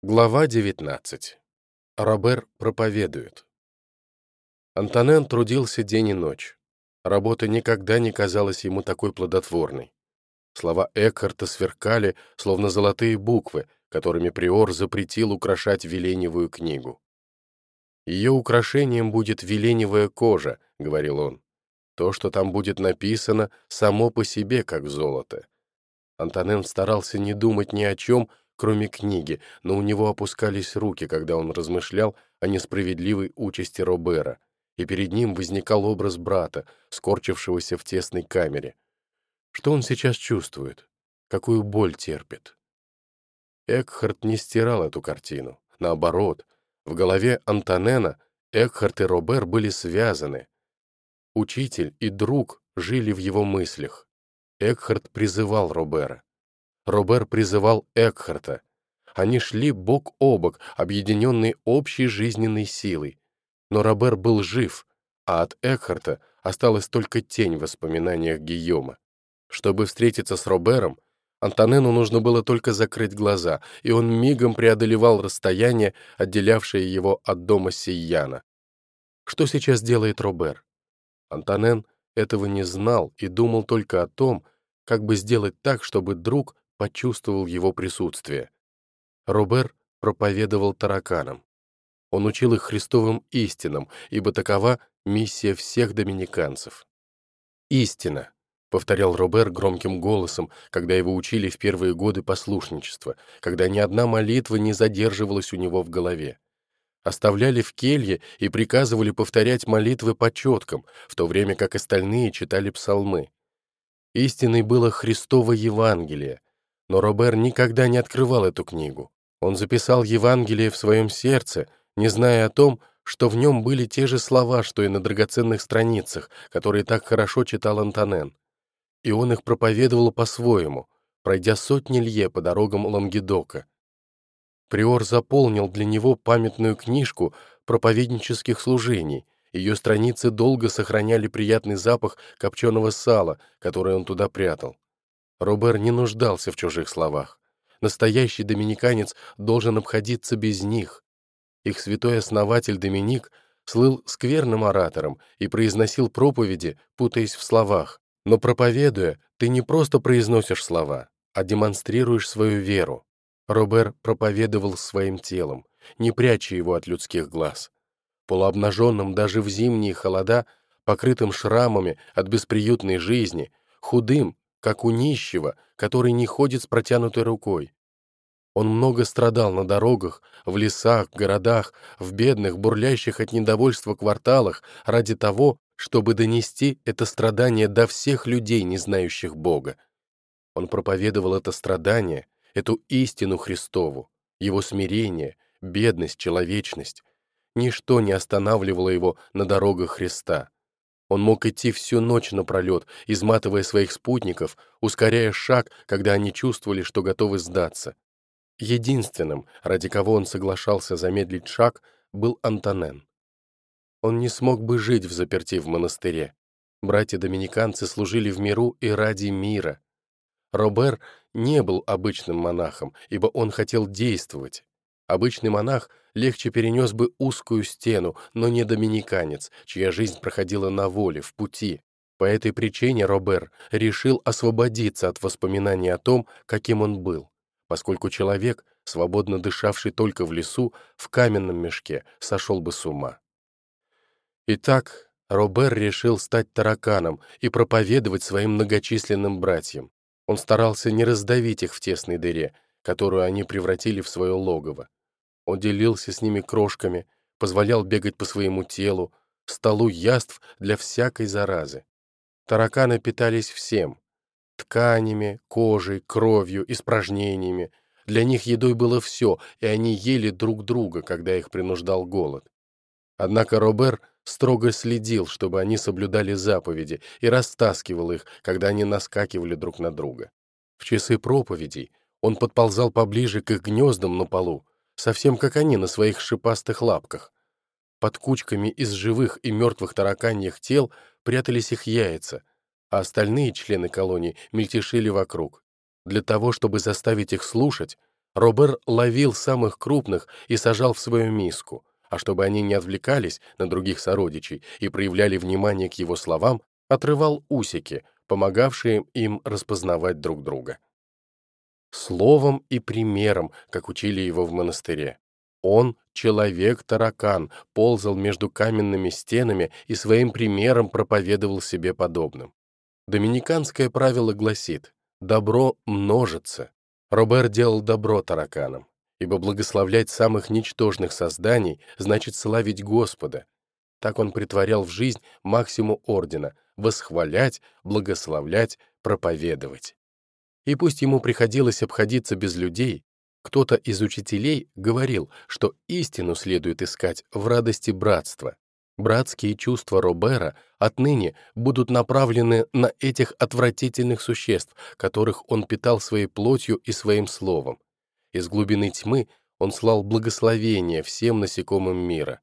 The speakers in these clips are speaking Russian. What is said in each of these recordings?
Глава 19. Робер проповедует. Антонен трудился день и ночь. Работа никогда не казалась ему такой плодотворной. Слова Экхарта сверкали, словно золотые буквы, которыми Приор запретил украшать Веленевую книгу. «Ее украшением будет веленевая кожа», — говорил он. «То, что там будет написано, само по себе как золото». Антонен старался не думать ни о чем, кроме книги, но у него опускались руки, когда он размышлял о несправедливой участи Робера, и перед ним возникал образ брата, скорчившегося в тесной камере. Что он сейчас чувствует? Какую боль терпит? Экхарт не стирал эту картину. Наоборот, в голове Антонена Экхарт и Робер были связаны. Учитель и друг жили в его мыслях. Экхарт призывал Робера. Робер призывал Экхарта. Они шли бок о бок, объединенные общей жизненной силой. Но Робер был жив, а от Экхарта осталась только тень в воспоминаниях Гийома. Чтобы встретиться с Робером, Антонену нужно было только закрыть глаза, и он мигом преодолевал расстояние, отделявшее его от дома Сияна. Что сейчас делает Робер? Антонен этого не знал и думал только о том, как бы сделать так, чтобы друг почувствовал его присутствие. Робер проповедовал тараканам. Он учил их христовым истинам, ибо такова миссия всех доминиканцев. «Истина», — повторял Робер громким голосом, когда его учили в первые годы послушничества, когда ни одна молитва не задерживалась у него в голове. Оставляли в келье и приказывали повторять молитвы по четкам, в то время как остальные читали псалмы. Истиной было Христово Евангелие, но Робер никогда не открывал эту книгу. Он записал Евангелие в своем сердце, не зная о том, что в нем были те же слова, что и на драгоценных страницах, которые так хорошо читал Антонен. И он их проповедовал по-своему, пройдя сотни лье по дорогам Лангедока. Приор заполнил для него памятную книжку проповеднических служений, ее страницы долго сохраняли приятный запах копченого сала, который он туда прятал. Робер не нуждался в чужих словах. Настоящий доминиканец должен обходиться без них. Их святой основатель Доминик слыл скверным оратором и произносил проповеди, путаясь в словах. Но проповедуя, ты не просто произносишь слова, а демонстрируешь свою веру. Робер проповедовал своим телом, не пряча его от людских глаз. Полуобнаженным даже в зимние холода, покрытым шрамами от бесприютной жизни, худым, как у нищего, который не ходит с протянутой рукой. Он много страдал на дорогах, в лесах, городах, в бедных, бурлящих от недовольства кварталах ради того, чтобы донести это страдание до всех людей, не знающих Бога. Он проповедовал это страдание, эту истину Христову, его смирение, бедность, человечность. Ничто не останавливало его на дорогах Христа. Он мог идти всю ночь напролет, изматывая своих спутников, ускоряя шаг, когда они чувствовали, что готовы сдаться. Единственным, ради кого он соглашался замедлить шаг, был Антонен. Он не смог бы жить в заперти в монастыре. Братья-доминиканцы служили в миру и ради мира. Робер не был обычным монахом, ибо он хотел действовать. Обычный монах легче перенес бы узкую стену, но не доминиканец, чья жизнь проходила на воле, в пути. По этой причине Робер решил освободиться от воспоминаний о том, каким он был, поскольку человек, свободно дышавший только в лесу, в каменном мешке, сошел бы с ума. Итак, Робер решил стать тараканом и проповедовать своим многочисленным братьям. Он старался не раздавить их в тесной дыре, которую они превратили в свое логово. Он делился с ними крошками, позволял бегать по своему телу, столу яств для всякой заразы. Тараканы питались всем — тканями, кожей, кровью, испражнениями. Для них едой было все, и они ели друг друга, когда их принуждал голод. Однако Робер строго следил, чтобы они соблюдали заповеди, и растаскивал их, когда они наскакивали друг на друга. В часы проповедей он подползал поближе к их гнездам на полу, совсем как они на своих шипастых лапках. Под кучками из живых и мертвых тараканьих тел прятались их яйца, а остальные члены колонии мельтешили вокруг. Для того, чтобы заставить их слушать, Робер ловил самых крупных и сажал в свою миску, а чтобы они не отвлекались на других сородичей и проявляли внимание к его словам, отрывал усики, помогавшие им распознавать друг друга. Словом и примером, как учили его в монастыре. Он, человек-таракан, ползал между каменными стенами и своим примером проповедовал себе подобным. Доминиканское правило гласит «добро множится». Робер делал добро тараканам, ибо благословлять самых ничтожных созданий значит славить Господа. Так он притворял в жизнь максимум ордена — восхвалять, благословлять, проповедовать. И пусть ему приходилось обходиться без людей, кто-то из учителей говорил, что истину следует искать в радости братства. Братские чувства Робера отныне будут направлены на этих отвратительных существ, которых он питал своей плотью и своим словом. Из глубины тьмы он слал благословение всем насекомым мира.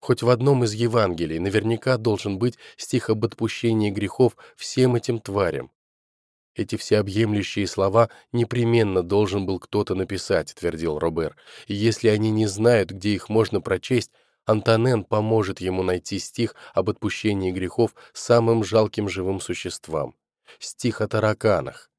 Хоть в одном из Евангелий наверняка должен быть стих об отпущении грехов всем этим тварям. Эти всеобъемлющие слова непременно должен был кто-то написать, твердил Робер, и если они не знают, где их можно прочесть, Антонен поможет ему найти стих об отпущении грехов самым жалким живым существам. Стих о тараканах.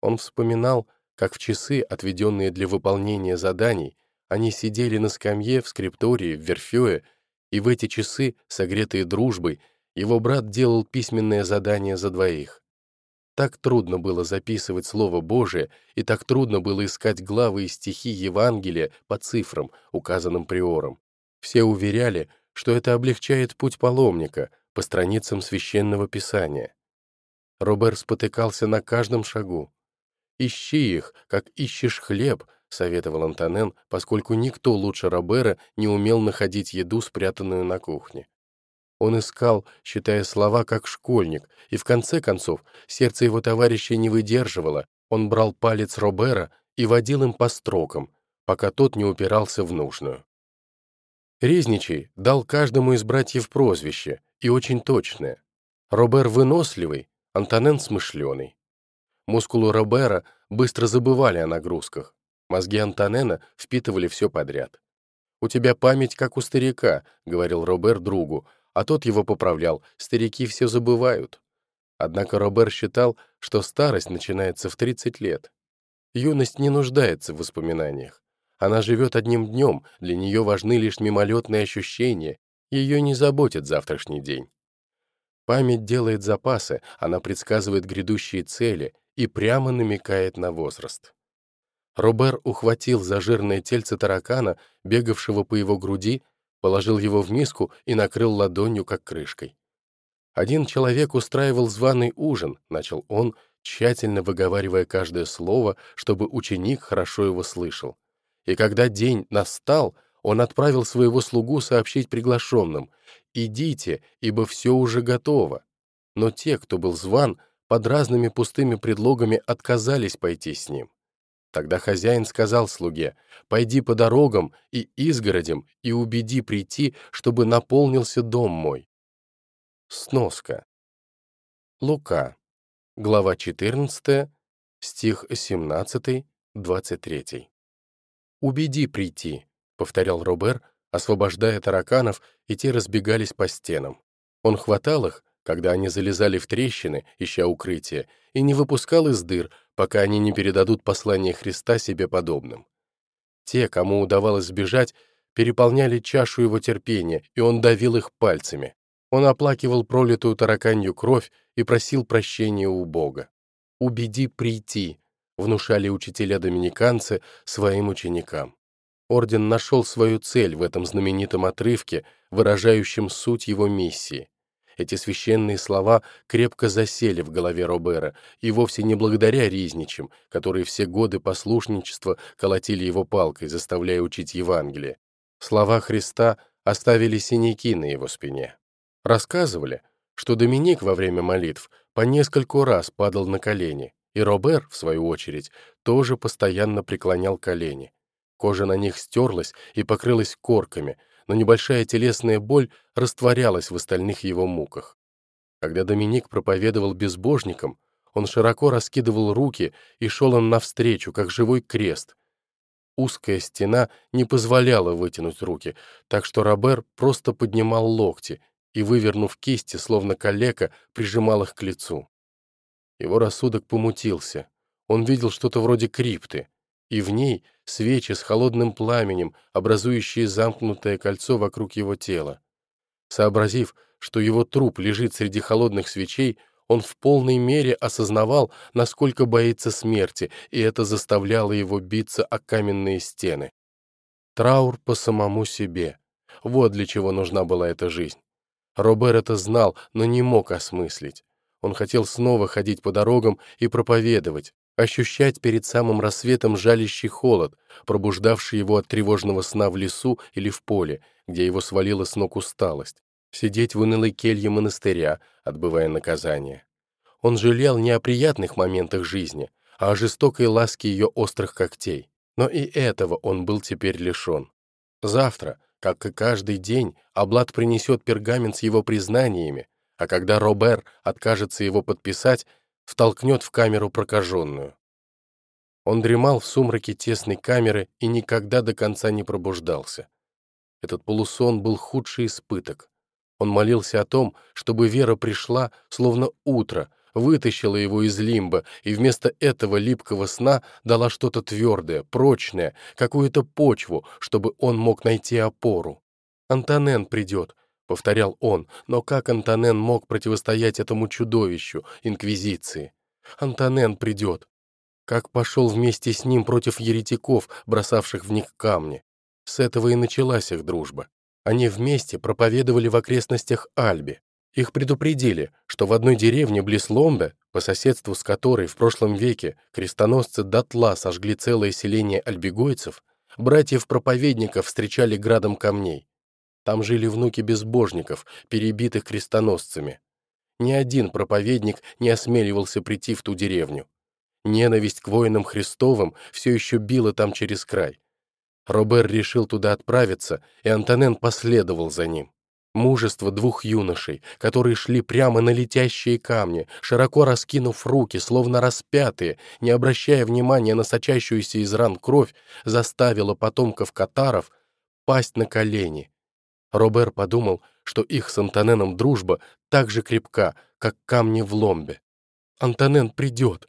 Он вспоминал, как в часы, отведенные для выполнения заданий, они сидели на скамье в скриптории в Верфёе, и в эти часы, согретые дружбой, его брат делал письменное задание за двоих. Так трудно было записывать Слово Божие, и так трудно было искать главы и стихи Евангелия по цифрам, указанным приором. Все уверяли, что это облегчает путь паломника по страницам Священного Писания. Робер спотыкался на каждом шагу. «Ищи их, как ищешь хлеб», — советовал Антонен, поскольку никто лучше Робера не умел находить еду, спрятанную на кухне. Он искал, считая слова как школьник, и в конце концов сердце его товарища не выдерживало, он брал палец Робера и водил им по строкам, пока тот не упирался в нужную. Резничий дал каждому из братьев прозвище, и очень точное. Робер выносливый, Антонен смышленый. Мускулы Робера быстро забывали о нагрузках, мозги Антонена впитывали все подряд. «У тебя память, как у старика», — говорил Робер другу, а тот его поправлял, старики все забывают. Однако Робер считал, что старость начинается в 30 лет. Юность не нуждается в воспоминаниях. Она живет одним днем, для нее важны лишь мимолетные ощущения, ее не заботит завтрашний день. Память делает запасы, она предсказывает грядущие цели и прямо намекает на возраст. Робер ухватил за жирное тельце таракана, бегавшего по его груди, положил его в миску и накрыл ладонью, как крышкой. «Один человек устраивал званый ужин», — начал он, тщательно выговаривая каждое слово, чтобы ученик хорошо его слышал. И когда день настал, он отправил своего слугу сообщить приглашенным «Идите, ибо все уже готово». Но те, кто был зван, под разными пустыми предлогами отказались пойти с ним. Тогда хозяин сказал слуге, «Пойди по дорогам и изгородям и убеди прийти, чтобы наполнился дом мой». Сноска. Лука. Глава 14, стих 17, 23. «Убеди прийти», — повторял Робер, освобождая тараканов, и те разбегались по стенам. Он хватал их, когда они залезали в трещины, ища укрытие, и не выпускал из дыр, пока они не передадут послание Христа себе подобным. Те, кому удавалось сбежать, переполняли чашу его терпения, и он давил их пальцами. Он оплакивал пролитую тараканью кровь и просил прощения у Бога. «Убеди прийти», — внушали учителя-доминиканцы своим ученикам. Орден нашел свою цель в этом знаменитом отрывке, выражающем суть его миссии. Эти священные слова крепко засели в голове Робера, и вовсе не благодаря Ризничам, которые все годы послушничества колотили его палкой, заставляя учить Евангелие. Слова Христа оставили синяки на его спине. Рассказывали, что Доминик во время молитв по нескольку раз падал на колени, и Робер, в свою очередь, тоже постоянно преклонял колени. Кожа на них стерлась и покрылась корками, но небольшая телесная боль растворялась в остальных его муках. Когда Доминик проповедовал безбожникам, он широко раскидывал руки и шел им навстречу, как живой крест, Узкая стена не позволяла вытянуть руки, так что Робер просто поднимал локти и, вывернув кисти, словно калека, прижимал их к лицу. Его рассудок помутился. Он видел что-то вроде крипты, и в ней свечи с холодным пламенем, образующие замкнутое кольцо вокруг его тела. Сообразив, что его труп лежит среди холодных свечей, он в полной мере осознавал, насколько боится смерти, и это заставляло его биться о каменные стены. Траур по самому себе. Вот для чего нужна была эта жизнь. Робер это знал, но не мог осмыслить. Он хотел снова ходить по дорогам и проповедовать, ощущать перед самым рассветом жалящий холод, пробуждавший его от тревожного сна в лесу или в поле, где его свалила с ног усталость, сидеть в унылой келье монастыря, отбывая наказание. Он жалел не о приятных моментах жизни, а о жестокой ласке ее острых когтей. Но и этого он был теперь лишен. Завтра, как и каждый день, Аблад принесет пергамент с его признаниями, а когда Робер откажется его подписать, втолкнет в камеру прокаженную. Он дремал в сумраке тесной камеры и никогда до конца не пробуждался. Этот полусон был худший испыток. Он молился о том, чтобы Вера пришла, словно утро, вытащила его из лимба и вместо этого липкого сна дала что-то твердое, прочное, какую-то почву, чтобы он мог найти опору. «Антонен придет», — повторял он, но как Антонен мог противостоять этому чудовищу, Инквизиции? «Антонен придет». Как пошел вместе с ним против еретиков, бросавших в них камни. С этого и началась их дружба. Они вместе проповедовали в окрестностях Альби. Их предупредили, что в одной деревне близ Ломбе, по соседству с которой в прошлом веке крестоносцы дотла сожгли целое селение альбегойцев, братьев-проповедников встречали градом камней. Там жили внуки безбожников, перебитых крестоносцами. Ни один проповедник не осмеливался прийти в ту деревню. Ненависть к воинам Христовым все еще била там через край. Робер решил туда отправиться, и Антонен последовал за ним. Мужество двух юношей, которые шли прямо на летящие камни, широко раскинув руки, словно распятые, не обращая внимания на сочащуюся из ран кровь, заставило потомков катаров пасть на колени. Робер подумал, что их с Антоненом дружба так же крепка, как камни в ломбе. «Антонен придет»,